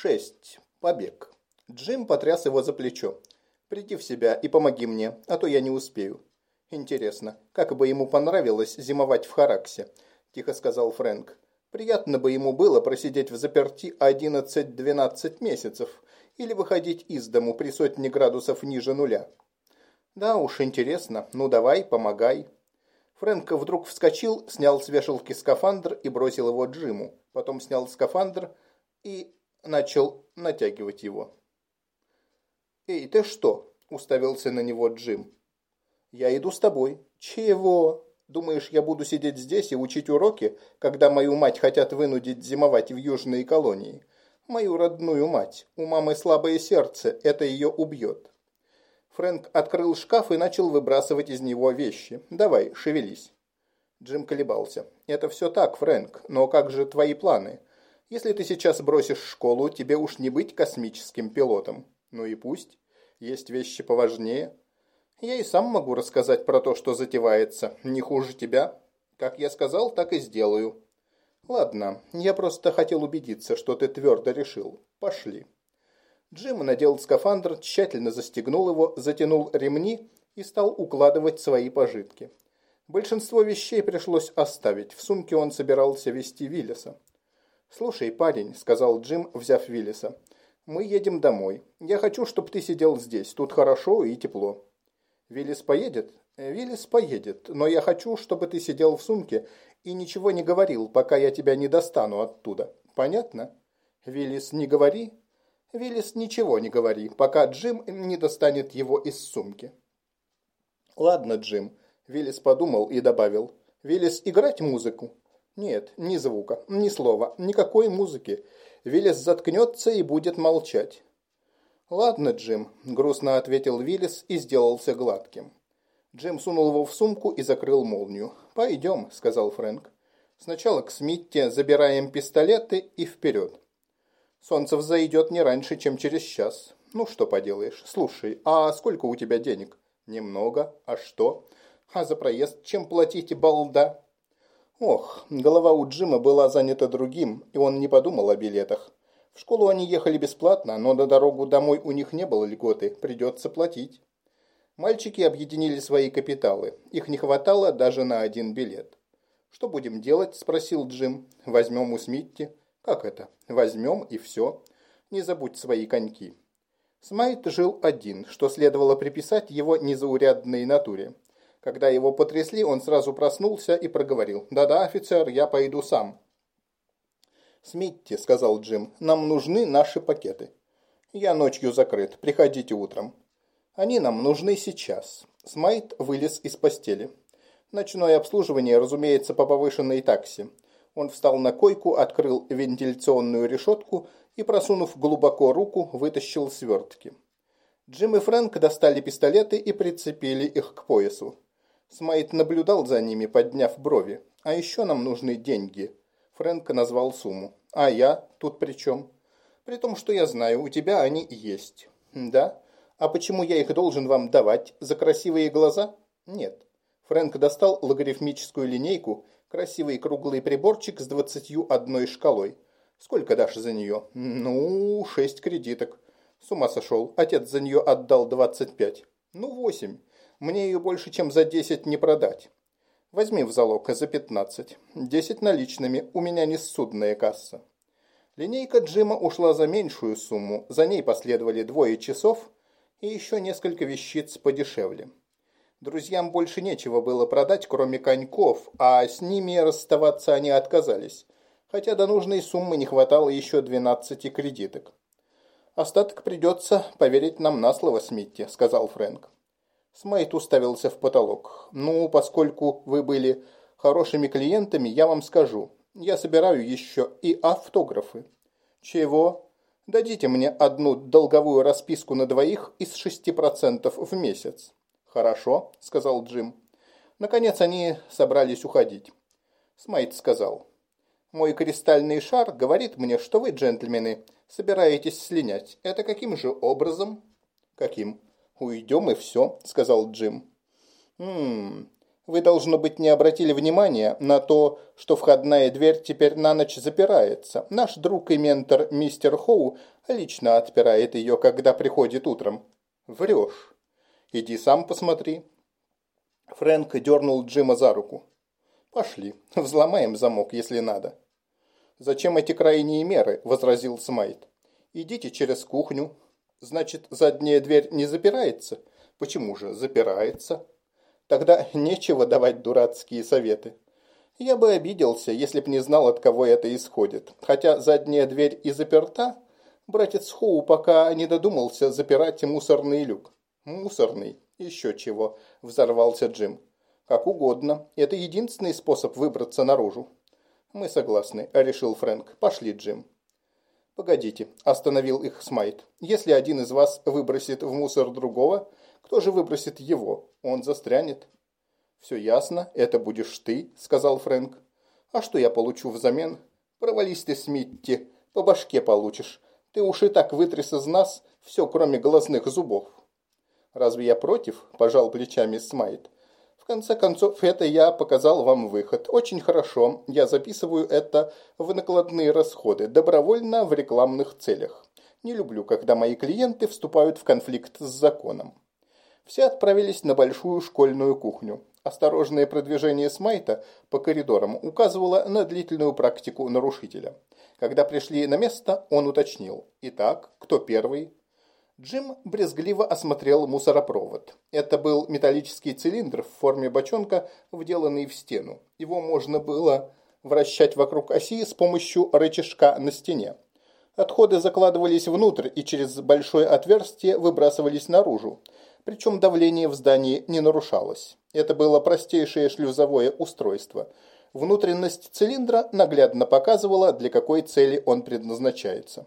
Шесть. Побег. Джим потряс его за плечо. «Приди в себя и помоги мне, а то я не успею». «Интересно, как бы ему понравилось зимовать в Хараксе?» – тихо сказал Фрэнк. «Приятно бы ему было просидеть в заперти 11-12 месяцев или выходить из дому при сотне градусов ниже нуля». «Да уж, интересно. Ну давай, помогай». Фрэнк вдруг вскочил, снял с вешалки скафандр и бросил его Джиму. Потом снял скафандр и начал натягивать его. «Эй, ты что?» – уставился на него Джим. «Я иду с тобой». «Чего? Думаешь, я буду сидеть здесь и учить уроки, когда мою мать хотят вынудить зимовать в южные колонии? Мою родную мать. У мамы слабое сердце, это ее убьет». Фрэнк открыл шкаф и начал выбрасывать из него вещи. «Давай, шевелись». Джим колебался. «Это все так, Фрэнк, но как же твои планы? Если ты сейчас бросишь школу, тебе уж не быть космическим пилотом. Ну и пусть. Есть вещи поважнее. Я и сам могу рассказать про то, что затевается. Не хуже тебя. Как я сказал, так и сделаю. Ладно, я просто хотел убедиться, что ты твердо решил. Пошли. Джим надел скафандр, тщательно застегнул его, затянул ремни и стал укладывать свои пожитки. Большинство вещей пришлось оставить. В сумке он собирался вести Виллиса. «Слушай, парень», — сказал Джим, взяв Виллиса, — «мы едем домой. Я хочу, чтобы ты сидел здесь. Тут хорошо и тепло». «Виллис поедет?» «Виллис поедет, но я хочу, чтобы ты сидел в сумке и ничего не говорил, пока я тебя не достану оттуда. Понятно?» «Виллис, не говори». «Виллис, ничего не говори, пока Джим не достанет его из сумки». «Ладно, Джим», — Виллис подумал и добавил. «Виллис, играть музыку?» Нет, ни звука, ни слова, никакой музыки. Виллис заткнется и будет молчать. «Ладно, Джим», – грустно ответил Виллис и сделался гладким. Джим сунул его в сумку и закрыл молнию. «Пойдем», – сказал Фрэнк. «Сначала к Смитте забираем пистолеты и вперед. Солнце взойдет не раньше, чем через час. Ну, что поделаешь. Слушай, а сколько у тебя денег?» «Немного. А что?» «А за проезд чем платите, балда?» Ох, голова у Джима была занята другим, и он не подумал о билетах. В школу они ехали бесплатно, но на дорогу домой у них не было льготы, придется платить. Мальчики объединили свои капиталы, их не хватало даже на один билет. «Что будем делать?» – спросил Джим. «Возьмем у Смитти». «Как это? Возьмем и все. Не забудь свои коньки». Смайт жил один, что следовало приписать его незаурядной натуре. Когда его потрясли, он сразу проснулся и проговорил. «Да-да, офицер, я пойду сам». «Смитти», — сказал Джим, — «нам нужны наши пакеты». «Я ночью закрыт. Приходите утром». «Они нам нужны сейчас». Смайт вылез из постели. Ночное обслуживание, разумеется, по повышенной таксе. Он встал на койку, открыл вентиляционную решетку и, просунув глубоко руку, вытащил свертки. Джим и Фрэнк достали пистолеты и прицепили их к поясу. Смайт наблюдал за ними, подняв брови. «А еще нам нужны деньги». Фрэнк назвал сумму. «А я тут при чем?» «При том, что я знаю, у тебя они есть». «Да? А почему я их должен вам давать? За красивые глаза?» «Нет». Фрэнк достал логарифмическую линейку, красивый круглый приборчик с двадцатью одной шкалой. «Сколько дашь за нее?» «Ну, шесть кредиток». «С ума сошел. Отец за нее отдал двадцать пять». «Ну, восемь». Мне ее больше, чем за десять не продать. Возьми в залог за пятнадцать. Десять наличными, у меня не судная касса. Линейка Джима ушла за меньшую сумму, за ней последовали двое часов и еще несколько вещиц подешевле. Друзьям больше нечего было продать, кроме коньков, а с ними расставаться они отказались, хотя до нужной суммы не хватало еще двенадцати кредиток. «Остаток придется поверить нам на слово, Смитти», — сказал Фрэнк. Смайт уставился в потолок. «Ну, поскольку вы были хорошими клиентами, я вам скажу. Я собираю еще и автографы». «Чего?» «Дадите мне одну долговую расписку на двоих из шести процентов в месяц». «Хорошо», — сказал Джим. Наконец они собрались уходить. Смайт сказал. «Мой кристальный шар говорит мне, что вы, джентльмены, собираетесь слинять. Это каким же образом?» «Каким?» «Уйдем и все», — сказал Джим. «Ммм, Вы, должно быть, не обратили внимания на то, что входная дверь теперь на ночь запирается. Наш друг и ментор мистер Хоу лично отпирает ее, когда приходит утром. Врешь. Иди сам посмотри. Фрэнк дернул Джима за руку. Пошли, взломаем замок, если надо. Зачем эти крайние меры, возразил Смайт. Идите через кухню. Значит, задняя дверь не запирается? Почему же запирается? Тогда нечего давать дурацкие советы. Я бы обиделся, если б не знал, от кого это исходит. Хотя задняя дверь и заперта, братец Хоу пока не додумался запирать мусорный люк. Мусорный, еще чего, взорвался Джим. Как угодно, это единственный способ выбраться наружу. Мы согласны, решил Фрэнк. Пошли, Джим. Погодите, остановил их Смайт. Если один из вас выбросит в мусор другого, кто же выбросит его? Он застрянет. «Все ясно, это будешь ты», – сказал Фрэнк. «А что я получу взамен? Провались ты, Смитти, по башке получишь. Ты уж и так вытряс из нас все, кроме глазных зубов». «Разве я против?» – пожал плечами Смайт. «В конце концов, это я показал вам выход. Очень хорошо, я записываю это в накладные расходы, добровольно в рекламных целях. Не люблю, когда мои клиенты вступают в конфликт с законом. Все отправились на большую школьную кухню. Осторожное продвижение Смайта по коридорам указывало на длительную практику нарушителя. Когда пришли на место, он уточнил. «Итак, кто первый?» Джим брезгливо осмотрел мусоропровод. Это был металлический цилиндр в форме бочонка, вделанный в стену. Его можно было вращать вокруг оси с помощью рычажка на стене. Отходы закладывались внутрь и через большое отверстие выбрасывались наружу причем давление в здании не нарушалось. Это было простейшее шлюзовое устройство. Внутренность цилиндра наглядно показывала, для какой цели он предназначается.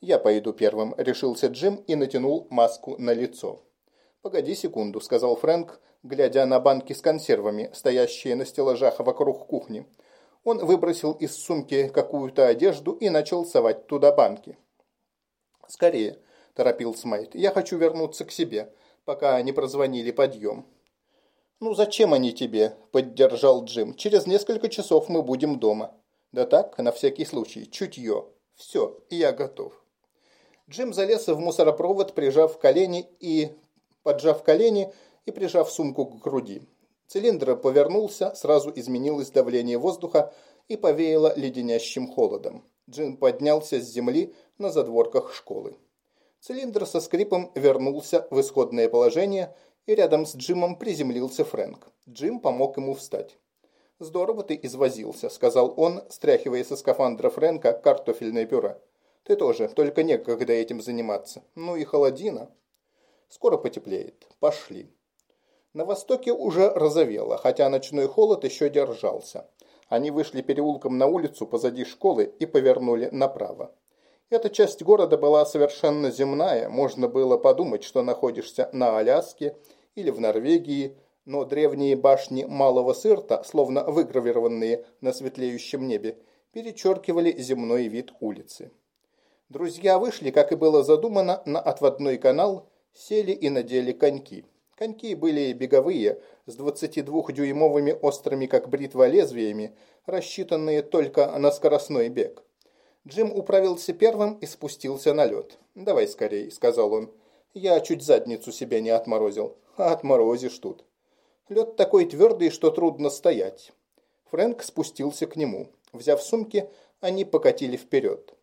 «Я пойду первым», – решился Джим и натянул маску на лицо. «Погоди секунду», – сказал Фрэнк, глядя на банки с консервами, стоящие на стеллажах вокруг кухни. Он выбросил из сумки какую-то одежду и начал совать туда банки. «Скорее», – торопил Смайт, – «я хочу вернуться к себе пока не прозвонили подъем. «Ну зачем они тебе?» – поддержал Джим. «Через несколько часов мы будем дома». «Да так, на всякий случай, чутье. Все, я готов». Джим залез в мусоропровод, прижав колени и... поджав колени и прижав сумку к груди. Цилиндр повернулся, сразу изменилось давление воздуха и повеяло леденящим холодом. Джим поднялся с земли на задворках школы. Цилиндр со скрипом вернулся в исходное положение, и рядом с Джимом приземлился Фрэнк. Джим помог ему встать. «Здорово ты извозился», – сказал он, стряхивая со скафандра Фрэнка картофельное пюре. «Ты тоже, только некогда этим заниматься. Ну и холодина». «Скоро потеплеет. Пошли». На востоке уже розовело, хотя ночной холод еще держался. Они вышли переулком на улицу позади школы и повернули направо. Эта часть города была совершенно земная, можно было подумать, что находишься на Аляске или в Норвегии, но древние башни Малого Сырта, словно выгравированные на светлеющем небе, перечеркивали земной вид улицы. Друзья вышли, как и было задумано, на отводной канал, сели и надели коньки. Коньки были беговые, с 22-дюймовыми острыми, как бритва, лезвиями, рассчитанные только на скоростной бег. Джим управился первым и спустился на лед. «Давай скорей», — сказал он. «Я чуть задницу себе не отморозил». «А отморозишь тут». Лед такой твердый, что трудно стоять. Фрэнк спустился к нему. Взяв сумки, они покатили вперед.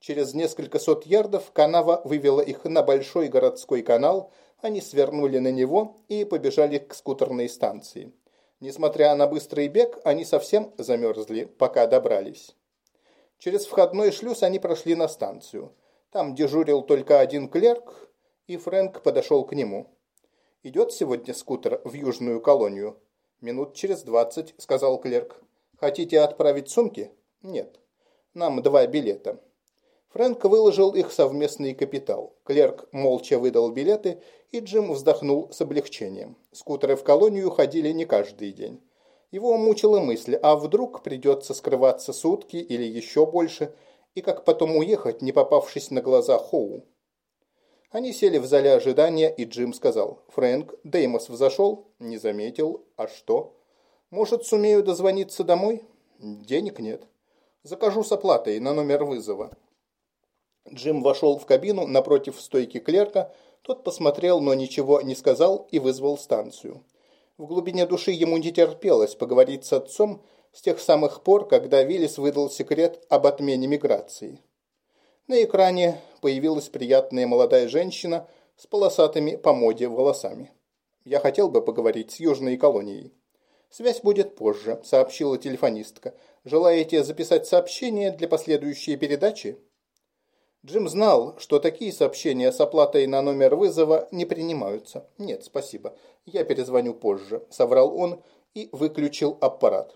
Через несколько сот ярдов канава вывела их на большой городской канал, они свернули на него и побежали к скутерной станции. Несмотря на быстрый бег, они совсем замерзли, пока добрались. Через входной шлюз они прошли на станцию. Там дежурил только один клерк, и Фрэнк подошел к нему. «Идет сегодня скутер в южную колонию?» «Минут через двадцать», — сказал клерк. «Хотите отправить сумки?» «Нет. Нам два билета». Фрэнк выложил их совместный капитал. Клерк молча выдал билеты, и Джим вздохнул с облегчением. Скутеры в колонию ходили не каждый день. Его мучила мысль, а вдруг придется скрываться сутки или еще больше, и как потом уехать, не попавшись на глаза Хоу. Они сели в зале ожидания, и Джим сказал, «Фрэнк, Деймос взошел?» «Не заметил. А что?» Может, сумею дозвониться домой? Денег нет. Закажу с оплатой на номер вызова. Джим вошел в кабину напротив стойки клерка. Тот посмотрел, но ничего не сказал и вызвал станцию. В глубине души ему не терпелось поговорить с отцом с тех самых пор, когда Виллис выдал секрет об отмене миграции. На экране появилась приятная молодая женщина с полосатыми по моде волосами. «Я хотел бы поговорить с Южной колонией». «Связь будет позже», – сообщила телефонистка. «Желаете записать сообщение для последующей передачи?» Джим знал, что такие сообщения с оплатой на номер вызова не принимаются. «Нет, спасибо. Я перезвоню позже», – соврал он и выключил аппарат.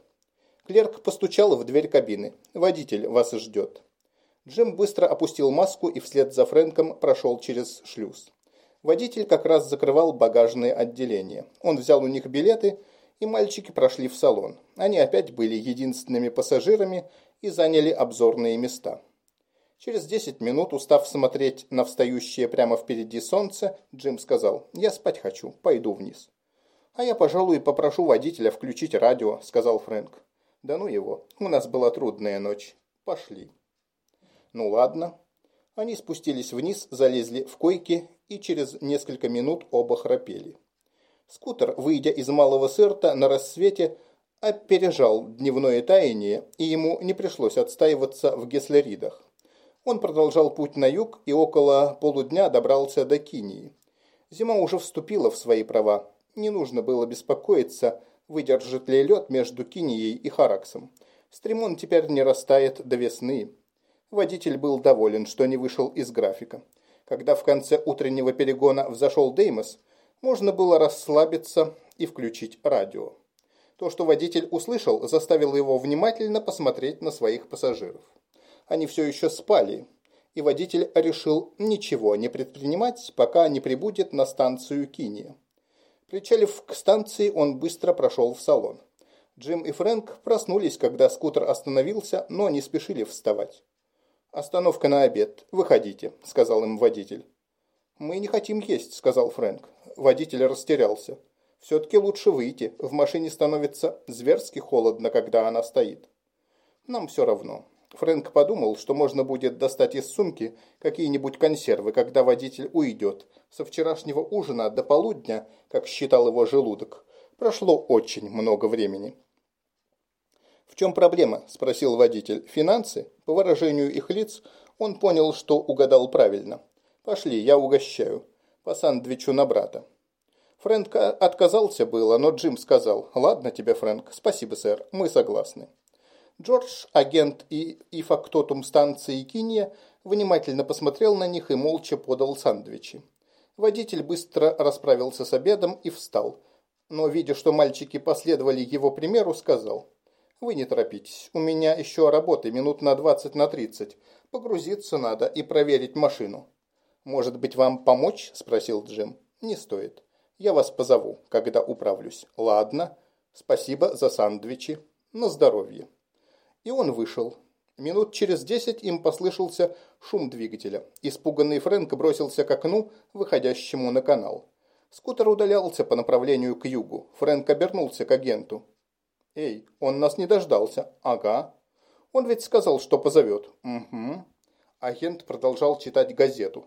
Клерк постучал в дверь кабины. «Водитель вас ждет». Джим быстро опустил маску и вслед за Фрэнком прошел через шлюз. Водитель как раз закрывал багажное отделение. Он взял у них билеты – и мальчики прошли в салон. Они опять были единственными пассажирами и заняли обзорные места. Через 10 минут, устав смотреть на встающее прямо впереди солнце, Джим сказал, «Я спать хочу, пойду вниз». «А я, пожалуй, попрошу водителя включить радио», – сказал Фрэнк. «Да ну его, у нас была трудная ночь. Пошли». «Ну ладно». Они спустились вниз, залезли в койки и через несколько минут оба храпели. Скутер, выйдя из малого сырта на рассвете, опережал дневное таяние, и ему не пришлось отстаиваться в Геслеридах. Он продолжал путь на юг и около полудня добрался до Кинии. Зима уже вступила в свои права. Не нужно было беспокоиться, выдержит ли лед между Кинией и Хараксом. Стремон теперь не растает до весны. Водитель был доволен, что не вышел из графика. Когда в конце утреннего перегона взошел Деймос, можно было расслабиться и включить радио. То, что водитель услышал, заставило его внимательно посмотреть на своих пассажиров. Они все еще спали, и водитель решил ничего не предпринимать, пока не прибудет на станцию Киния. Причалив к станции, он быстро прошел в салон. Джим и Фрэнк проснулись, когда скутер остановился, но не спешили вставать. «Остановка на обед. Выходите», – сказал им водитель. «Мы не хотим есть», – сказал Фрэнк водитель растерялся. Все-таки лучше выйти. В машине становится зверски холодно, когда она стоит. Нам все равно. Фрэнк подумал, что можно будет достать из сумки какие-нибудь консервы, когда водитель уйдет. Со вчерашнего ужина до полудня, как считал его желудок, прошло очень много времени. «В чем проблема?» – спросил водитель. «Финансы?» По выражению их лиц он понял, что угадал правильно. «Пошли, я угощаю по сандвичу на брата. Фрэнк отказался было, но Джим сказал, «Ладно тебе, Фрэнк, спасибо, сэр, мы согласны». Джордж, агент и, и фактотум станции Киния, внимательно посмотрел на них и молча подал сандвичи. Водитель быстро расправился с обедом и встал, но, видя, что мальчики последовали его примеру, сказал, «Вы не торопитесь, у меня еще работы минут на двадцать на тридцать. Погрузиться надо и проверить машину». «Может быть, вам помочь?» – спросил Джим. «Не стоит. Я вас позову, когда управлюсь». «Ладно. Спасибо за сандвичи. На здоровье». И он вышел. Минут через десять им послышался шум двигателя. Испуганный Фрэнк бросился к окну, выходящему на канал. Скутер удалялся по направлению к югу. Фрэнк обернулся к агенту. «Эй, он нас не дождался». «Ага». «Он ведь сказал, что позовет». «Угу». Агент продолжал читать газету.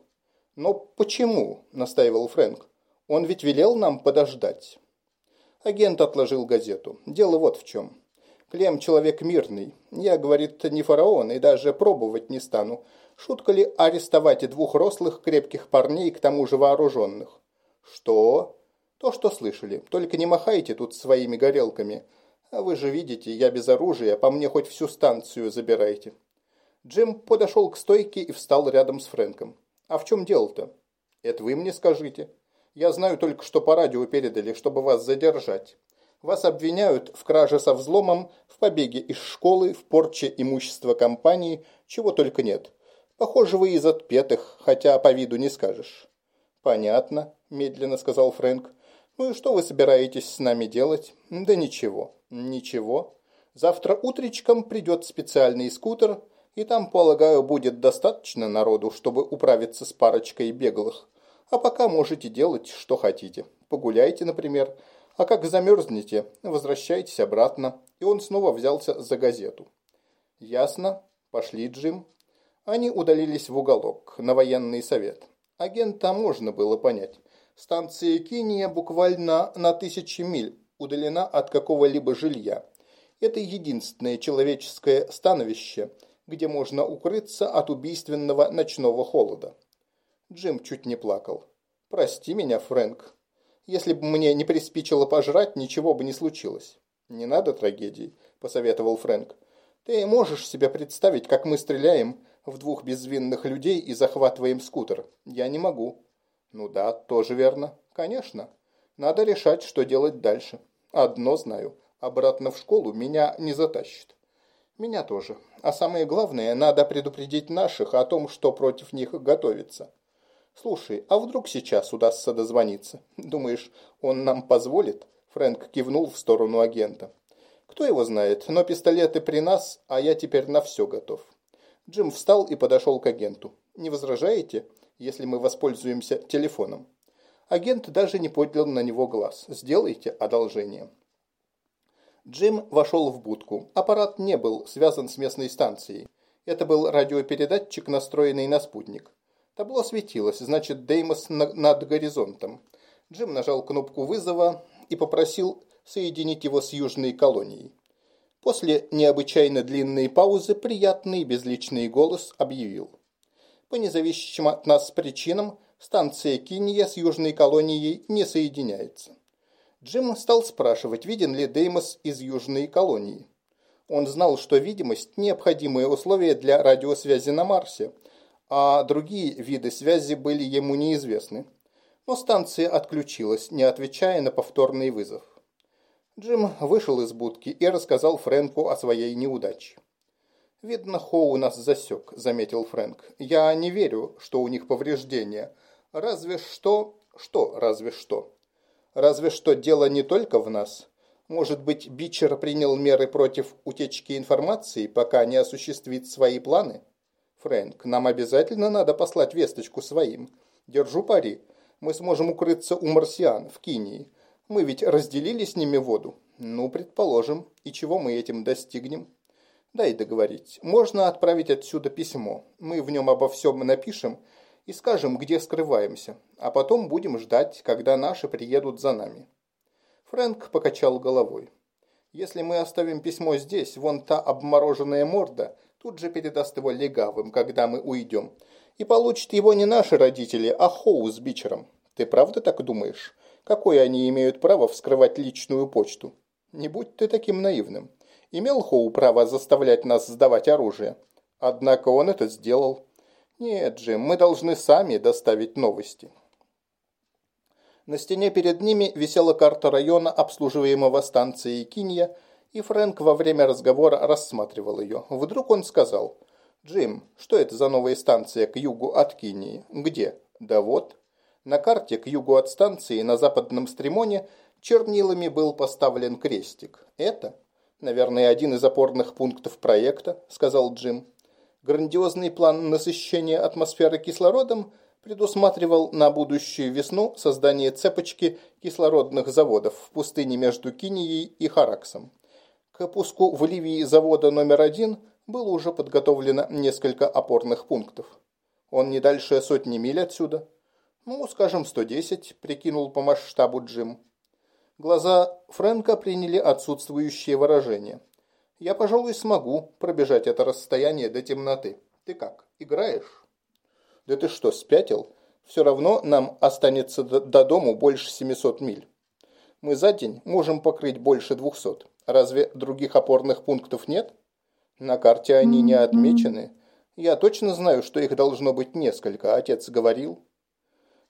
«Но почему?» – настаивал Фрэнк. «Он ведь велел нам подождать». Агент отложил газету. «Дело вот в чем. Клем человек мирный. Я, говорит, не фараон и даже пробовать не стану. Шутка ли арестовать двух рослых крепких парней, к тому же вооруженных?» «Что?» «То, что слышали. Только не махайте тут своими горелками. А вы же видите, я без оружия, по мне хоть всю станцию забирайте». Джим подошел к стойке и встал рядом с Фрэнком. А в чем дело-то? Это вы мне скажите. Я знаю только, что по радио передали, чтобы вас задержать. Вас обвиняют в краже со взломом, в побеге из школы, в порче имущества компании, чего только нет. Похоже, вы из отпетых, хотя по виду не скажешь. Понятно, медленно сказал Фрэнк. Ну и что вы собираетесь с нами делать? Да ничего. Ничего. Завтра утречком придет специальный скутер – и там, полагаю, будет достаточно народу, чтобы управиться с парочкой беглых. А пока можете делать, что хотите. Погуляйте, например. А как замерзнете, возвращайтесь обратно. И он снова взялся за газету. Ясно. Пошли, Джим. Они удалились в уголок, на военный совет. Агента можно было понять. Станция Киния буквально на тысячи миль удалена от какого-либо жилья. Это единственное человеческое становище, где можно укрыться от убийственного ночного холода. Джим чуть не плакал. «Прости меня, Фрэнк. Если бы мне не приспичило пожрать, ничего бы не случилось». «Не надо трагедий», – посоветовал Фрэнк. «Ты можешь себе представить, как мы стреляем в двух безвинных людей и захватываем скутер? Я не могу». «Ну да, тоже верно. Конечно. Надо решать, что делать дальше. Одно знаю. Обратно в школу меня не затащит». «Меня тоже. А самое главное, надо предупредить наших о том, что против них готовится. «Слушай, а вдруг сейчас удастся дозвониться? Думаешь, он нам позволит?» Фрэнк кивнул в сторону агента. «Кто его знает, но пистолеты при нас, а я теперь на все готов». Джим встал и подошел к агенту. «Не возражаете, если мы воспользуемся телефоном?» Агент даже не поднял на него глаз. «Сделайте одолжение». Джим вошел в будку. Аппарат не был связан с местной станцией. Это был радиопередатчик, настроенный на спутник. Табло светилось, значит, Деймос над горизонтом. Джим нажал кнопку вызова и попросил соединить его с южной колонией. После необычайно длинной паузы приятный безличный голос объявил. По независимым от нас причинам станция Кинья с южной колонией не соединяется. Джим стал спрашивать, виден ли Деймос из южной колонии. Он знал, что видимость – необходимое условие для радиосвязи на Марсе – а другие виды связи были ему неизвестны. Но станция отключилась, не отвечая на повторный вызов. Джим вышел из будки и рассказал Фрэнку о своей неудаче. «Видно, Хоу нас засек», – заметил Фрэнк. «Я не верю, что у них повреждения. Разве что...» «Что разве что?» «Разве что дело не только в нас. Может быть, Бичер принял меры против утечки информации, пока не осуществит свои планы?» Фрэнк, нам обязательно надо послать весточку своим. Держу пари. Мы сможем укрыться у марсиан в Кинии. Мы ведь разделили с ними воду. Ну, предположим. И чего мы этим достигнем? Дай договорить. Можно отправить отсюда письмо. Мы в нем обо всем напишем и скажем, где скрываемся. А потом будем ждать, когда наши приедут за нами. Фрэнк покачал головой. Если мы оставим письмо здесь, вон та обмороженная морда – тут же передаст его легавым, когда мы уйдем. И получат его не наши родители, а Хоу с Бичером. Ты правда так думаешь? Какое они имеют право вскрывать личную почту? Не будь ты таким наивным. Имел Хоу право заставлять нас сдавать оружие? Однако он это сделал. Нет, Джим, мы должны сами доставить новости. На стене перед ними висела карта района, обслуживаемого станцией Кинья, и Фрэнк во время разговора рассматривал ее. Вдруг он сказал, «Джим, что это за новая станция к югу от Кинии? Где?» «Да вот». На карте к югу от станции на западном стримоне чернилами был поставлен крестик. «Это?» «Наверное, один из опорных пунктов проекта», – сказал Джим. Грандиозный план насыщения атмосферы кислородом предусматривал на будущую весну создание цепочки кислородных заводов в пустыне между Кинией и Хараксом. К пуску в Ливии завода номер один было уже подготовлено несколько опорных пунктов. Он не дальше сотни миль отсюда. Ну, скажем, 110, прикинул по масштабу Джим. Глаза Фрэнка приняли отсутствующее выражение. Я, пожалуй, смогу пробежать это расстояние до темноты. Ты как, играешь? Да ты что, спятил? Все равно нам останется до, до дому больше 700 миль. Мы за день можем покрыть больше 200. Разве других опорных пунктов нет? На карте они не отмечены. Я точно знаю, что их должно быть несколько, отец говорил.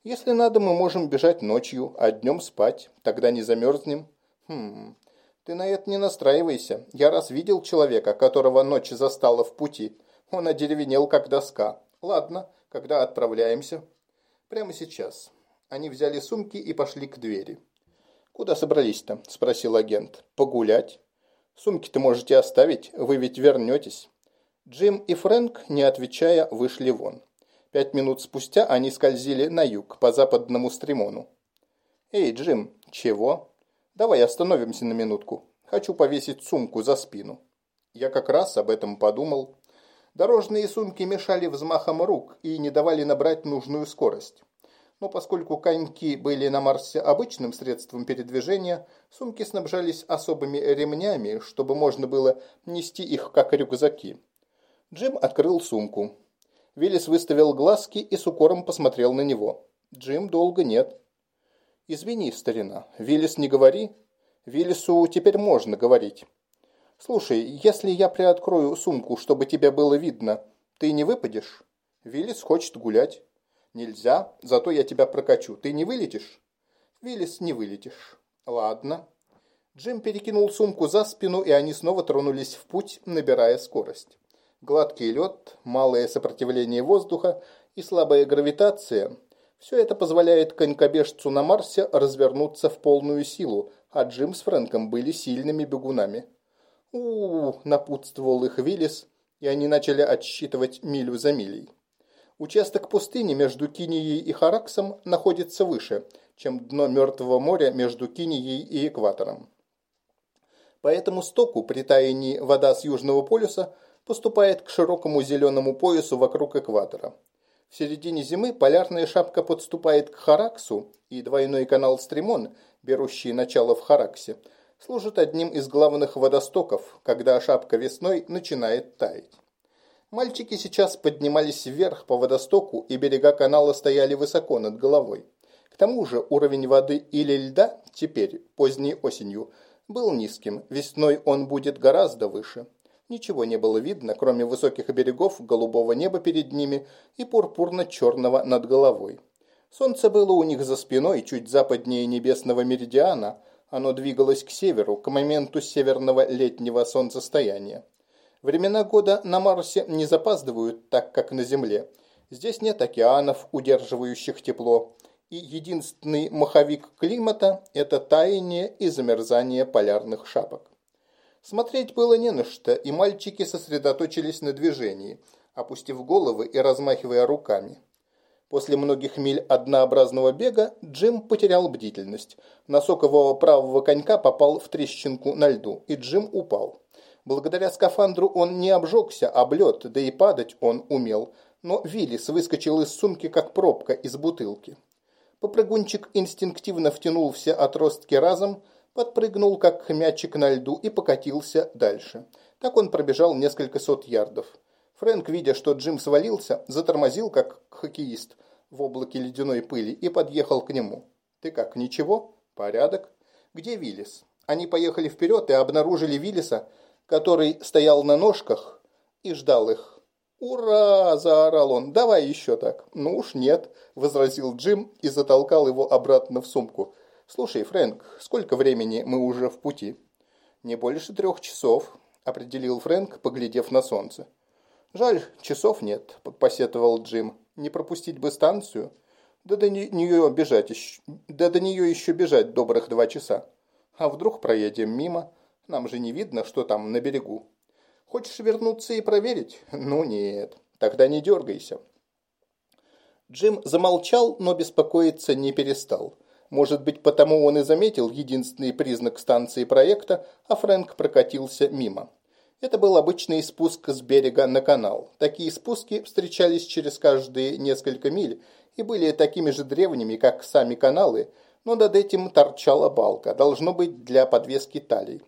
Если надо, мы можем бежать ночью, а днем спать. Тогда не замерзнем. Хм, ты на это не настраивайся. Я раз видел человека, которого ночь застала в пути. Он одеревенел, как доска. Ладно, когда отправляемся? Прямо сейчас. Они взяли сумки и пошли к двери. «Куда собрались-то?» – спросил агент. «Погулять». «Сумки-то можете оставить, вы ведь вернетесь». Джим и Фрэнк, не отвечая, вышли вон. Пять минут спустя они скользили на юг, по западному стримону. «Эй, Джим, чего?» Давай остановимся на минутку. Хочу повесить сумку за спину. Я как раз об этом подумал. Дорожные сумки мешали взмахам рук и не давали набрать нужную скорость. Но поскольку коньки были на Марсе обычным средством передвижения, сумки снабжались особыми ремнями, чтобы можно было нести их как рюкзаки. Джим открыл сумку. Виллис выставил глазки и с укором посмотрел на него. Джим долго нет. «Извини, старина, Виллис не говори. Виллису теперь можно говорить. Слушай, если я приоткрою сумку, чтобы тебя было видно, ты не выпадешь? Виллис хочет гулять». «Нельзя, зато я тебя прокачу. Ты не вылетишь?» «Виллис, не вылетишь». «Ладно». Джим перекинул сумку за спину, и они снова тронулись в путь, набирая скорость. Гладкий лед, малое сопротивление воздуха и слабая гравитация – все это позволяет конькобежцу на Марсе развернуться в полную силу, а Джим с Фрэнком были сильными бегунами. у, -у, -у напутствовал их Виллис, и они начали отсчитывать милю за милей. Участок пустыни между Кинией и Хараксом находится выше, чем дно Мертвого моря между Кинией и экватором. По этому стоку при таянии вода с Южного полюса поступает к широкому зеленому поясу вокруг экватора. В середине зимы полярная шапка подступает к Хараксу, и двойной канал Стримон, берущий начало в Хараксе, служит одним из главных водостоков, когда шапка весной начинает таять. Мальчики сейчас поднимались вверх по водостоку, и берега канала стояли высоко над головой. К тому же уровень воды или льда теперь, поздней осенью, был низким, весной он будет гораздо выше. Ничего не было видно, кроме высоких берегов, голубого неба перед ними и пурпурно-черного над головой. Солнце было у них за спиной, чуть западнее небесного меридиана. Оно двигалось к северу, к моменту северного летнего солнцестояния. Времена года на Марсе не запаздывают так, как на Земле. Здесь нет океанов, удерживающих тепло. И единственный маховик климата – это таяние и замерзание полярных шапок. Смотреть было не на что, и мальчики сосредоточились на движении, опустив головы и размахивая руками. После многих миль однообразного бега Джим потерял бдительность. Носок его правого конька попал в трещинку на льду, и Джим упал. Благодаря скафандру он не обжегся об лед, да и падать он умел. Но Виллис выскочил из сумки, как пробка из бутылки. Попрыгунчик инстинктивно втянул все отростки разом, подпрыгнул, как мячик на льду, и покатился дальше. Так он пробежал несколько сот ярдов. Фрэнк, видя, что Джим свалился, затормозил, как хоккеист, в облаке ледяной пыли и подъехал к нему. «Ты как, ничего? Порядок? Где Виллис?» Они поехали вперед и обнаружили Виллиса, который стоял на ножках и ждал их. «Ура!» – заорал он. «Давай еще так». «Ну уж нет», – возразил Джим и затолкал его обратно в сумку. «Слушай, Фрэнк, сколько времени мы уже в пути?» «Не больше трех часов», – определил Фрэнк, поглядев на солнце. «Жаль, часов нет», – посетовал Джим. «Не пропустить бы станцию?» «Да до нее бежать еще, да до нее еще бежать добрых два часа. А вдруг проедем мимо?» Нам же не видно, что там на берегу. Хочешь вернуться и проверить? Ну нет, тогда не дергайся. Джим замолчал, но беспокоиться не перестал. Может быть, потому он и заметил единственный признак станции проекта, а Фрэнк прокатился мимо. Это был обычный спуск с берега на канал. Такие спуски встречались через каждые несколько миль и были такими же древними, как сами каналы, но над этим торчала балка, должно быть для подвески талий.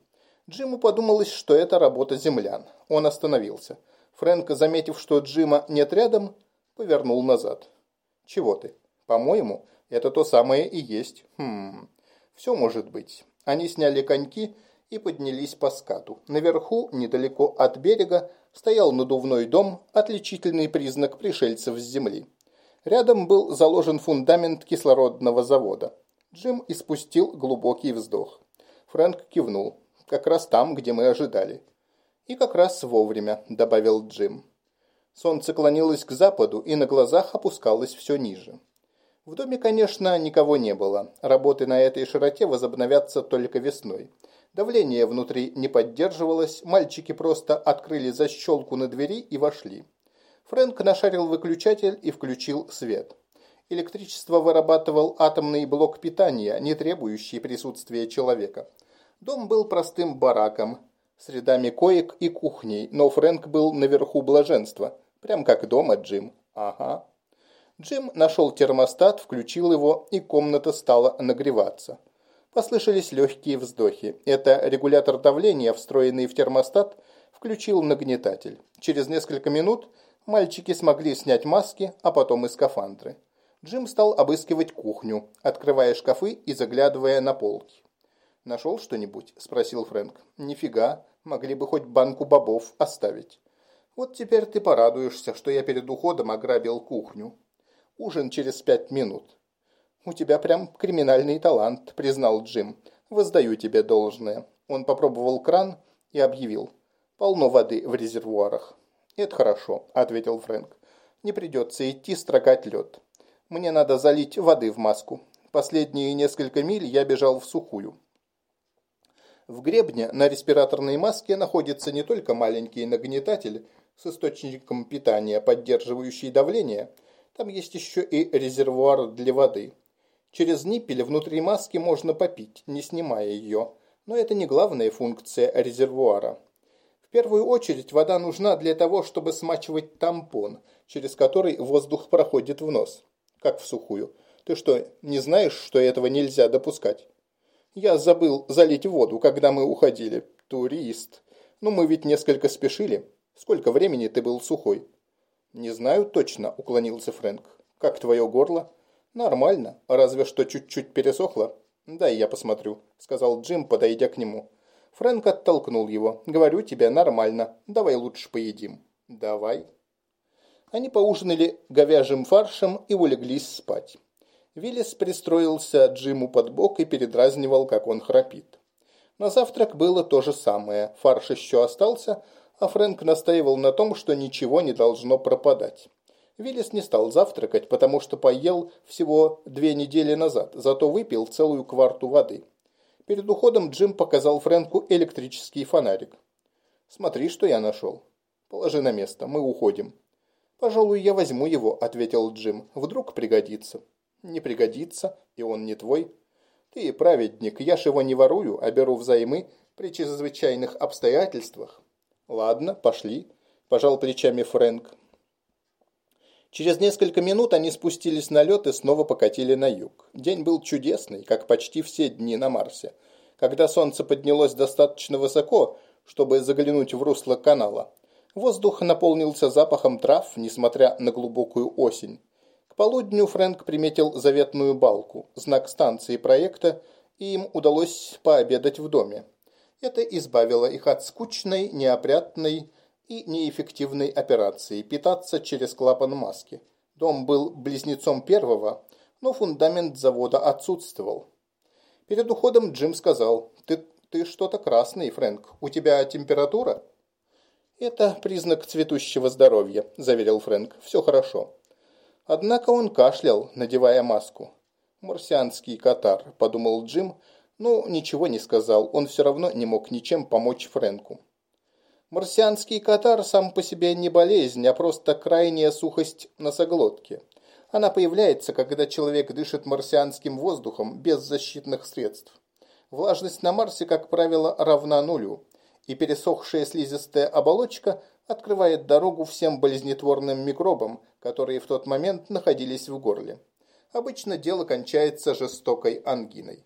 Джиму подумалось, что это работа землян. Он остановился. Фрэнк, заметив, что Джима нет рядом, повернул назад. «Чего ты? По-моему, это то самое и есть. Хм, все может быть». Они сняли коньки и поднялись по скату. Наверху, недалеко от берега, стоял надувной дом, отличительный признак пришельцев с земли. Рядом был заложен фундамент кислородного завода. Джим испустил глубокий вздох. Фрэнк кивнул как раз там, где мы ожидали. И как раз вовремя, добавил Джим. Солнце клонилось к западу и на глазах опускалось все ниже. В доме, конечно, никого не было. Работы на этой широте возобновятся только весной. Давление внутри не поддерживалось, мальчики просто открыли защелку на двери и вошли. Фрэнк нашарил выключатель и включил свет. Электричество вырабатывал атомный блок питания, не требующий присутствия человека. Дом был простым бараком, с рядами коек и кухней, но Фрэнк был наверху блаженства, прям как дома Джим. Ага. Джим нашел термостат, включил его, и комната стала нагреваться. Послышались легкие вздохи. Это регулятор давления, встроенный в термостат, включил нагнетатель. Через несколько минут мальчики смогли снять маски, а потом и скафандры. Джим стал обыскивать кухню, открывая шкафы и заглядывая на полки. «Нашел что-нибудь?» – спросил Фрэнк. «Нифига, могли бы хоть банку бобов оставить. Вот теперь ты порадуешься, что я перед уходом ограбил кухню. Ужин через пять минут». «У тебя прям криминальный талант», – признал Джим. «Воздаю тебе должное». Он попробовал кран и объявил. «Полно воды в резервуарах». «Это хорошо», – ответил Фрэнк. «Не придется идти строгать лед. Мне надо залить воды в маску. Последние несколько миль я бежал в сухую. В гребне на респираторной маске находится не только маленький нагнетатель с источником питания, поддерживающий давление, там есть еще и резервуар для воды. Через ниппель внутри маски можно попить, не снимая ее, но это не главная функция резервуара. В первую очередь вода нужна для того, чтобы смачивать тампон, через который воздух проходит в нос как в сухую. Ты что, не знаешь, что этого нельзя допускать? Я забыл залить воду, когда мы уходили. Турист. Ну, мы ведь несколько спешили. Сколько времени ты был сухой? Не знаю точно, уклонился Фрэнк. Как твое горло? Нормально, разве что чуть-чуть пересохло. Дай я посмотрю, сказал Джим, подойдя к нему. Фрэнк оттолкнул его. Говорю тебе, нормально. Давай лучше поедим. Давай. Они поужинали говяжьим фаршем и улеглись спать. Виллис пристроился Джиму под бок и передразнивал, как он храпит. На завтрак было то же самое. Фарш еще остался, а Фрэнк настаивал на том, что ничего не должно пропадать. Виллис не стал завтракать, потому что поел всего две недели назад, зато выпил целую кварту воды. Перед уходом Джим показал Фрэнку электрический фонарик. «Смотри, что я нашел. Положи на место, мы уходим». «Пожалуй, я возьму его», – ответил Джим. «Вдруг пригодится». «Не пригодится, и он не твой». «Ты праведник, я ж его не ворую, а беру взаймы при чрезвычайных обстоятельствах». «Ладно, пошли», – пожал плечами Фрэнк. Через несколько минут они спустились на лед и снова покатили на юг. День был чудесный, как почти все дни на Марсе. Когда солнце поднялось достаточно высоко, чтобы заглянуть в русло канала, Воздух наполнился запахом трав, несмотря на глубокую осень. Полудню Фрэнк приметил заветную балку, знак станции проекта, и им удалось пообедать в доме. Это избавило их от скучной, неопрятной и неэффективной операции питаться через клапан маски. Дом был близнецом первого, но фундамент завода отсутствовал. Перед уходом Джим сказал, «Ты, ты что-то красный, Фрэнк. У тебя температура?» «Это признак цветущего здоровья», – заверил Фрэнк. «Все хорошо». Однако он кашлял, надевая маску. «Марсианский катар», – подумал Джим, но ничего не сказал. Он все равно не мог ничем помочь Фрэнку. Марсианский катар сам по себе не болезнь, а просто крайняя сухость носоглотки. Она появляется, когда человек дышит марсианским воздухом без защитных средств. Влажность на Марсе, как правило, равна нулю и пересохшая слизистая оболочка открывает дорогу всем болезнетворным микробам, которые в тот момент находились в горле. Обычно дело кончается жестокой ангиной.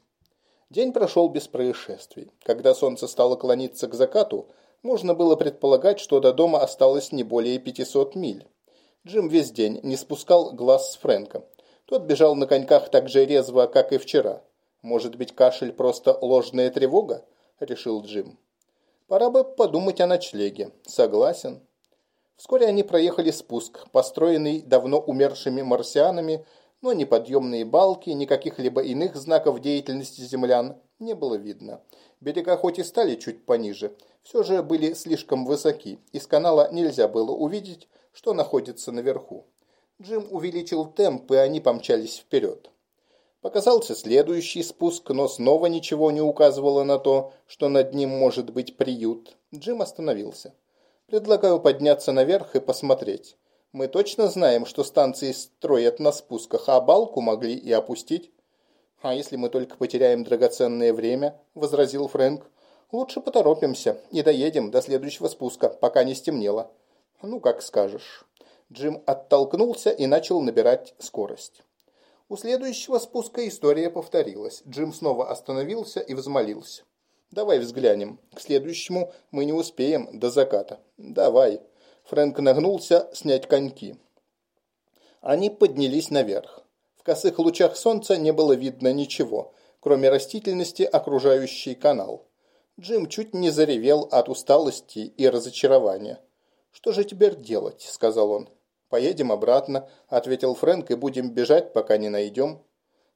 День прошел без происшествий. Когда солнце стало клониться к закату, можно было предполагать, что до дома осталось не более 500 миль. Джим весь день не спускал глаз с Фрэнка. Тот бежал на коньках так же резво, как и вчера. «Может быть, кашель просто ложная тревога?» – решил Джим. Пора бы подумать о ночлеге. Согласен. Вскоре они проехали спуск, построенный давно умершими марсианами, но ни подъемные балки, ни каких-либо иных знаков деятельности землян не было видно. Берега хоть и стали чуть пониже, все же были слишком высоки, из канала нельзя было увидеть, что находится наверху. Джим увеличил темп, и они помчались вперед. Показался следующий спуск, но снова ничего не указывало на то, что над ним может быть приют. Джим остановился. «Предлагаю подняться наверх и посмотреть. Мы точно знаем, что станции строят на спусках, а балку могли и опустить. А если мы только потеряем драгоценное время, возразил Фрэнк, лучше поторопимся и доедем до следующего спуска, пока не стемнело. Ну, как скажешь. Джим оттолкнулся и начал набирать скорость. У следующего спуска история повторилась. Джим снова остановился и взмолился. «Давай взглянем. К следующему мы не успеем до заката. Давай». Фрэнк нагнулся снять коньки. Они поднялись наверх. В косых лучах солнца не было видно ничего, кроме растительности, окружающей канал. Джим чуть не заревел от усталости и разочарования. «Что же теперь делать?» – сказал он. «Поедем обратно», – ответил Фрэнк, – «и будем бежать, пока не найдем».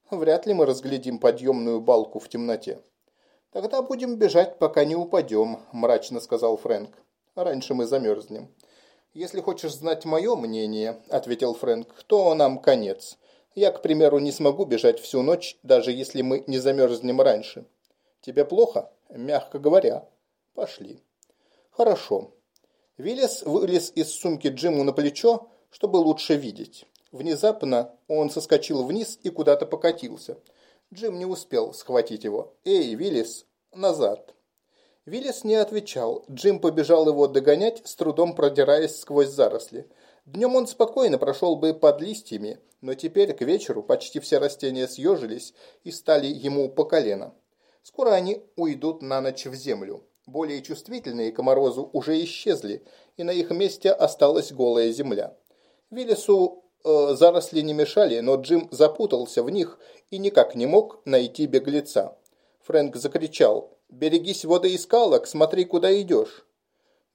«Вряд ли мы разглядим подъемную балку в темноте». «Тогда будем бежать, пока не упадем», – мрачно сказал Фрэнк. «Раньше мы замерзнем». «Если хочешь знать мое мнение», – ответил Фрэнк, – «то нам конец. Я, к примеру, не смогу бежать всю ночь, даже если мы не замерзнем раньше». «Тебе плохо?» «Мягко говоря». «Пошли». «Хорошо». Виллис вылез из сумки Джиму на плечо, чтобы лучше видеть. Внезапно он соскочил вниз и куда-то покатился. Джим не успел схватить его. «Эй, Виллис, назад!» Виллис не отвечал. Джим побежал его догонять, с трудом продираясь сквозь заросли. Днем он спокойно прошел бы под листьями, но теперь к вечеру почти все растения съежились и стали ему по колено. Скоро они уйдут на ночь в землю. Более чувствительные к морозу уже исчезли, и на их месте осталась голая земля. Виллису э, заросли не мешали, но Джим запутался в них и никак не мог найти беглеца. Фрэнк закричал «Берегись водоискалок, смотри, куда идешь».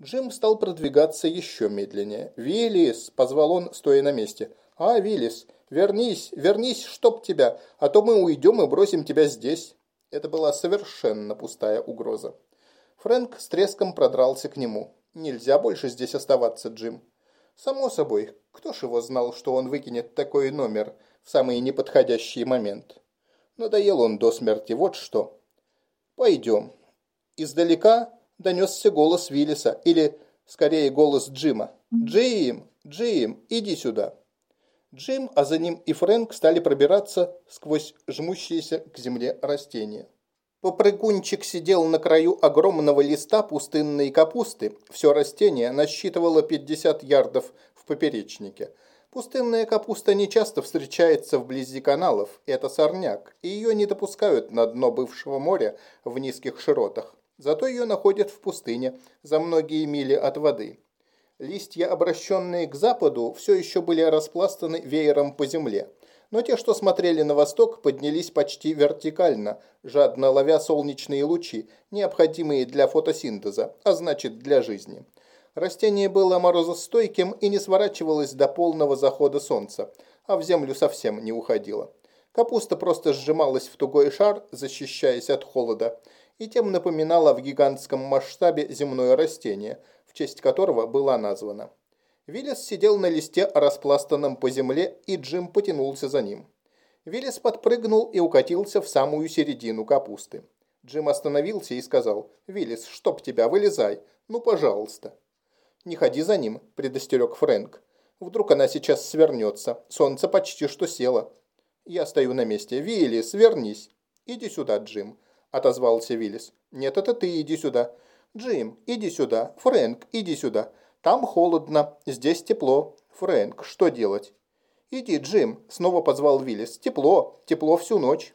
Джим стал продвигаться еще медленнее. «Виллис!» – позвал он, стоя на месте. «А, Виллис, вернись, вернись, чтоб тебя, а то мы уйдем и бросим тебя здесь». Это была совершенно пустая угроза. Фрэнк с треском продрался к нему. «Нельзя больше здесь оставаться, Джим». «Само собой, кто ж его знал, что он выкинет такой номер в самый неподходящий момент?» Надоел он до смерти, вот что. «Пойдем». Издалека донесся голос Виллиса, или, скорее, голос Джима. «Джим! Джим! Иди сюда!» Джим, а за ним и Фрэнк стали пробираться сквозь жмущиеся к земле растения. Попрыгунчик сидел на краю огромного листа пустынной капусты. Все растение насчитывало 50 ярдов в поперечнике – Пустынная капуста не часто встречается вблизи каналов, это сорняк, и ее не допускают на дно бывшего моря в низких широтах. Зато ее находят в пустыне, за многие мили от воды. Листья, обращенные к западу, все еще были распластаны веером по земле. Но те, что смотрели на восток, поднялись почти вертикально, жадно ловя солнечные лучи, необходимые для фотосинтеза, а значит для жизни. Растение было морозостойким и не сворачивалось до полного захода солнца, а в землю совсем не уходило. Капуста просто сжималась в тугой шар, защищаясь от холода, и тем напоминала в гигантском масштабе земное растение, в честь которого была названа. Виллис сидел на листе, распластанном по земле, и Джим потянулся за ним. Виллис подпрыгнул и укатился в самую середину капусты. Джим остановился и сказал, «Виллис, чтоб тебя, вылезай, ну пожалуйста». «Не ходи за ним», – предостерег Фрэнк. «Вдруг она сейчас свернется. Солнце почти что село». Я стою на месте. «Виллис, вернись». «Иди сюда, Джим», – отозвался Виллис. «Нет, это ты иди сюда». «Джим, иди сюда. Фрэнк, иди сюда. Там холодно, здесь тепло. Фрэнк, что делать?» «Иди, Джим», – снова позвал Виллис. «Тепло, тепло всю ночь».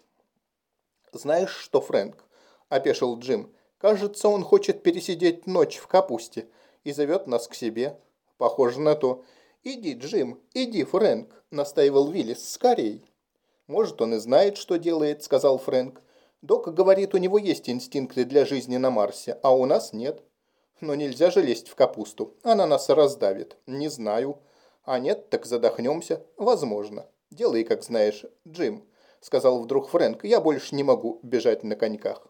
«Знаешь что, Фрэнк?» – опешил Джим. «Кажется, он хочет пересидеть ночь в капусте и зовет нас к себе. Похоже на то. «Иди, Джим, иди, Фрэнк», – настаивал Виллис, – «скорей». «Может, он и знает, что делает», – сказал Фрэнк. «Док говорит, у него есть инстинкты для жизни на Марсе, а у нас нет». «Но нельзя же лезть в капусту, она нас раздавит». «Не знаю». «А нет, так задохнемся». «Возможно». «Делай, как знаешь, Джим», – сказал вдруг Фрэнк. «Я больше не могу бежать на коньках».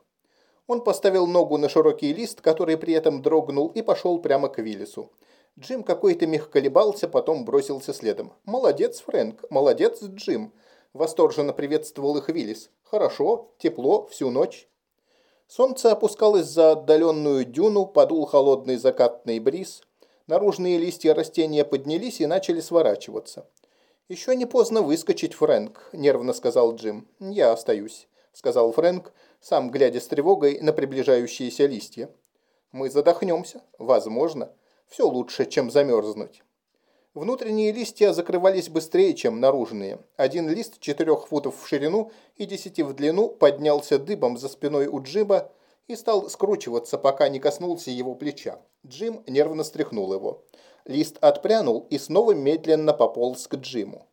Он поставил ногу на широкий лист, который при этом дрогнул, и пошел прямо к Виллису. Джим какой-то миг колебался, потом бросился следом. «Молодец, Фрэнк! Молодец, Джим!» Восторженно приветствовал их Виллис. «Хорошо, тепло, всю ночь». Солнце опускалось за отдаленную дюну, подул холодный закатный бриз. Наружные листья растения поднялись и начали сворачиваться. «Еще не поздно выскочить, Фрэнк», – нервно сказал Джим. «Я остаюсь», – сказал Фрэнк, сам глядя с тревогой на приближающиеся листья. «Мы задохнемся. Возможно. Все лучше, чем замерзнуть». Внутренние листья закрывались быстрее, чем наружные. Один лист четырех футов в ширину и десяти в длину поднялся дыбом за спиной у Джима и стал скручиваться, пока не коснулся его плеча. Джим нервно стряхнул его. Лист отпрянул и снова медленно пополз к Джиму.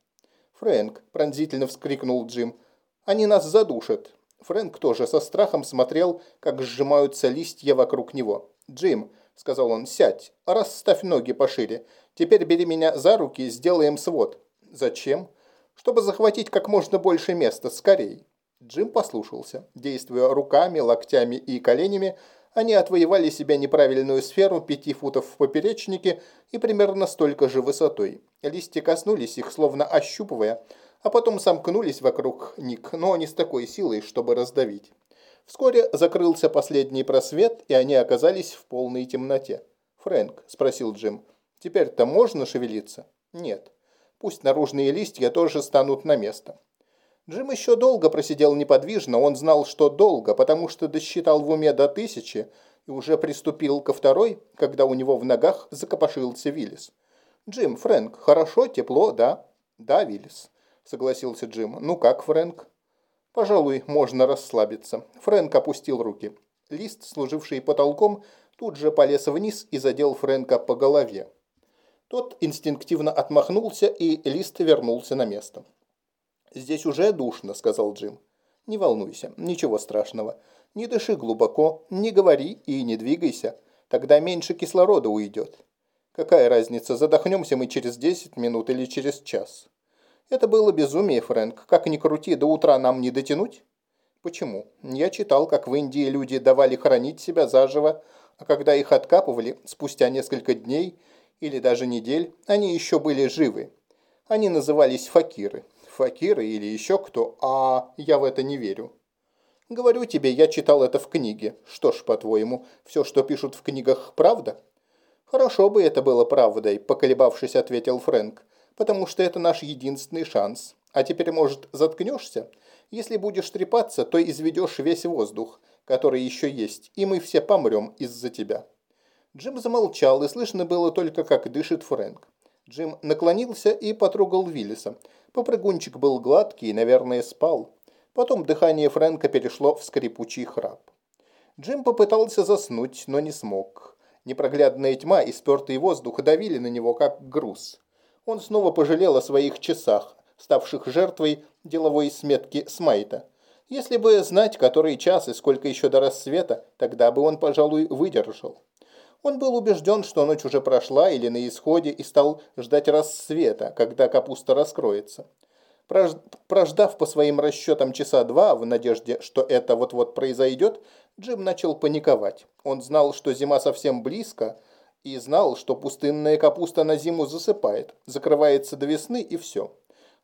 «Фрэнк!» – пронзительно вскрикнул Джим. «Они нас задушат!» Фрэнк тоже со страхом смотрел, как сжимаются листья вокруг него. «Джим!» – сказал он. «Сядь! Расставь ноги пошире! Теперь бери меня за руки, сделаем свод». «Зачем?» «Чтобы захватить как можно больше места, скорей!» Джим послушался. Действуя руками, локтями и коленями, они отвоевали себе неправильную сферу пяти футов в поперечнике и примерно столько же высотой. Листья коснулись их, словно ощупывая, а потом сомкнулись вокруг них, но не с такой силой, чтобы раздавить. Вскоре закрылся последний просвет, и они оказались в полной темноте. «Фрэнк», – спросил Джим, – «теперь-то можно шевелиться?» «Нет. Пусть наружные листья тоже станут на место. Джим еще долго просидел неподвижно, он знал, что долго, потому что досчитал в уме до тысячи и уже приступил ко второй, когда у него в ногах закопошился Виллис. «Джим, Фрэнк, хорошо, тепло, да?» «Да, Виллис», — согласился Джим. «Ну как, Фрэнк?» «Пожалуй, можно расслабиться». Фрэнк опустил руки. Лист, служивший потолком, тут же полез вниз и задел Фрэнка по голове. Тот инстинктивно отмахнулся, и лист вернулся на место. «Здесь уже душно», – сказал Джим. «Не волнуйся, ничего страшного. Не дыши глубоко, не говори и не двигайся. Тогда меньше кислорода уйдет. Какая разница, задохнемся мы через 10 минут или через час?» «Это было безумие, Фрэнк. Как ни крути, до утра нам не дотянуть?» «Почему? Я читал, как в Индии люди давали хранить себя заживо, а когда их откапывали спустя несколько дней или даже недель, они еще были живы. Они назывались факиры факиры или еще кто, а я в это не верю. Говорю тебе, я читал это в книге. Что ж, по-твоему, все, что пишут в книгах, правда? Хорошо бы это было правдой, поколебавшись, ответил Фрэнк, потому что это наш единственный шанс. А теперь, может, заткнешься? Если будешь трепаться, то изведешь весь воздух, который еще есть, и мы все помрем из-за тебя. Джим замолчал, и слышно было только, как дышит Фрэнк. Джим наклонился и потрогал Виллиса. Попрыгунчик был гладкий и, наверное, спал. Потом дыхание Фрэнка перешло в скрипучий храп. Джим попытался заснуть, но не смог. Непроглядная тьма и спертый воздух давили на него, как груз. Он снова пожалел о своих часах, ставших жертвой деловой сметки Смайта. Если бы знать, который час и сколько еще до рассвета, тогда бы он, пожалуй, выдержал. Он был убежден, что ночь уже прошла или на исходе, и стал ждать рассвета, когда капуста раскроется. Прождав по своим расчетам часа два, в надежде, что это вот-вот произойдет, Джим начал паниковать. Он знал, что зима совсем близко, и знал, что пустынная капуста на зиму засыпает, закрывается до весны и все.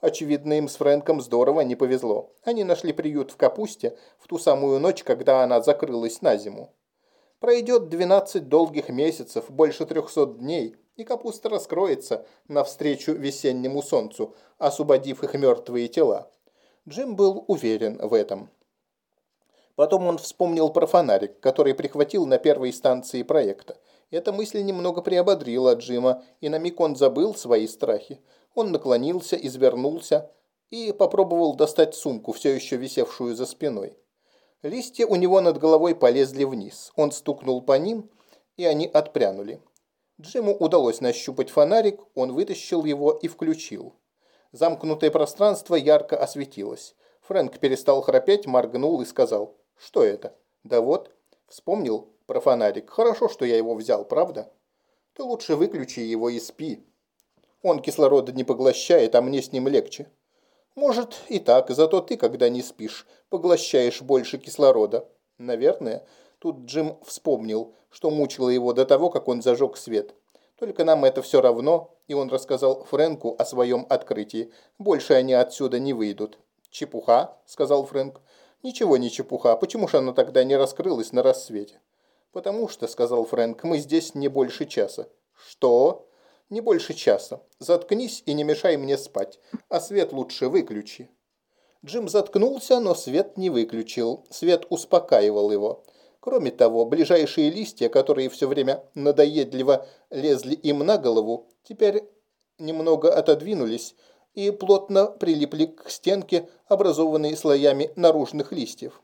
Очевидно, им с Фрэнком здорово не повезло. Они нашли приют в капусте в ту самую ночь, когда она закрылась на зиму. Пройдет 12 долгих месяцев, больше 300 дней, и капуста раскроется навстречу весеннему солнцу, освободив их мертвые тела. Джим был уверен в этом. Потом он вспомнил про фонарик, который прихватил на первой станции проекта. Эта мысль немного приободрила Джима, и на миг он забыл свои страхи. Он наклонился, извернулся и попробовал достать сумку, все еще висевшую за спиной. Листья у него над головой полезли вниз. Он стукнул по ним, и они отпрянули. Джиму удалось нащупать фонарик, он вытащил его и включил. Замкнутое пространство ярко осветилось. Фрэнк перестал храпеть, моргнул и сказал, «Что это?» «Да вот, вспомнил про фонарик. Хорошо, что я его взял, правда?» «Ты лучше выключи его и спи. Он кислорода не поглощает, а мне с ним легче». Может и так, зато ты, когда не спишь, поглощаешь больше кислорода. Наверное, тут Джим вспомнил, что мучило его до того, как он зажег свет. Только нам это все равно, и он рассказал Фрэнку о своем открытии. Больше они отсюда не выйдут. «Чепуха», — сказал Фрэнк. «Ничего не чепуха. Почему же она тогда не раскрылась на рассвете?» «Потому что», — сказал Фрэнк, — «мы здесь не больше часа». Что? Не больше часа. Заткнись и не мешай мне спать, а свет лучше выключи. Джим заткнулся, но свет не выключил. Свет успокаивал его. Кроме того, ближайшие листья, которые все время надоедливо лезли им на голову, теперь немного отодвинулись и плотно прилипли к стенке, образованной слоями наружных листьев.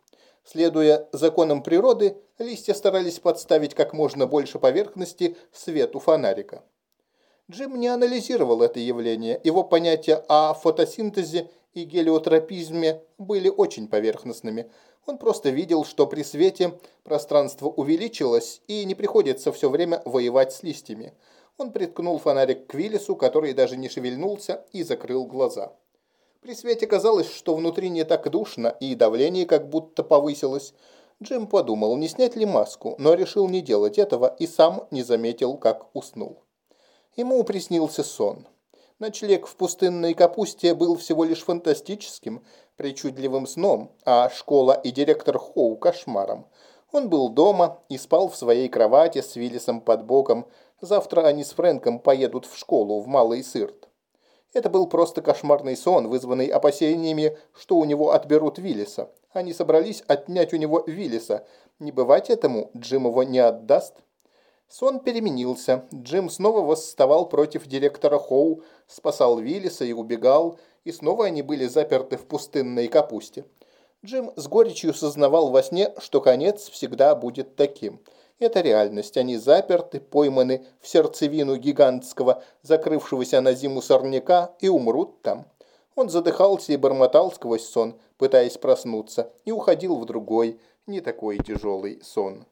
Следуя законам природы, листья старались подставить как можно больше поверхности свету фонарика. Джим не анализировал это явление, его понятия о фотосинтезе и гелиотропизме были очень поверхностными. Он просто видел, что при свете пространство увеличилось и не приходится все время воевать с листьями. Он приткнул фонарик к Виллису, который даже не шевельнулся и закрыл глаза. При свете казалось, что внутри не так душно и давление как будто повысилось. Джим подумал, не снять ли маску, но решил не делать этого и сам не заметил, как уснул. Ему приснился сон. Ночлег в пустынной капусте был всего лишь фантастическим, причудливым сном, а школа и директор Хоу – кошмаром. Он был дома и спал в своей кровати с Виллисом под боком. Завтра они с Фрэнком поедут в школу в Малый Сырт. Это был просто кошмарный сон, вызванный опасениями, что у него отберут Виллиса. Они собрались отнять у него Виллиса. Не бывать этому, Джим его не отдаст. Сон переменился. Джим снова восставал против директора Хоу, спасал Виллиса и убегал, и снова они были заперты в пустынной капусте. Джим с горечью сознавал во сне, что конец всегда будет таким. Это реальность. Они заперты, пойманы в сердцевину гигантского, закрывшегося на зиму сорняка, и умрут там. Он задыхался и бормотал сквозь сон, пытаясь проснуться, и уходил в другой, не такой тяжелый сон.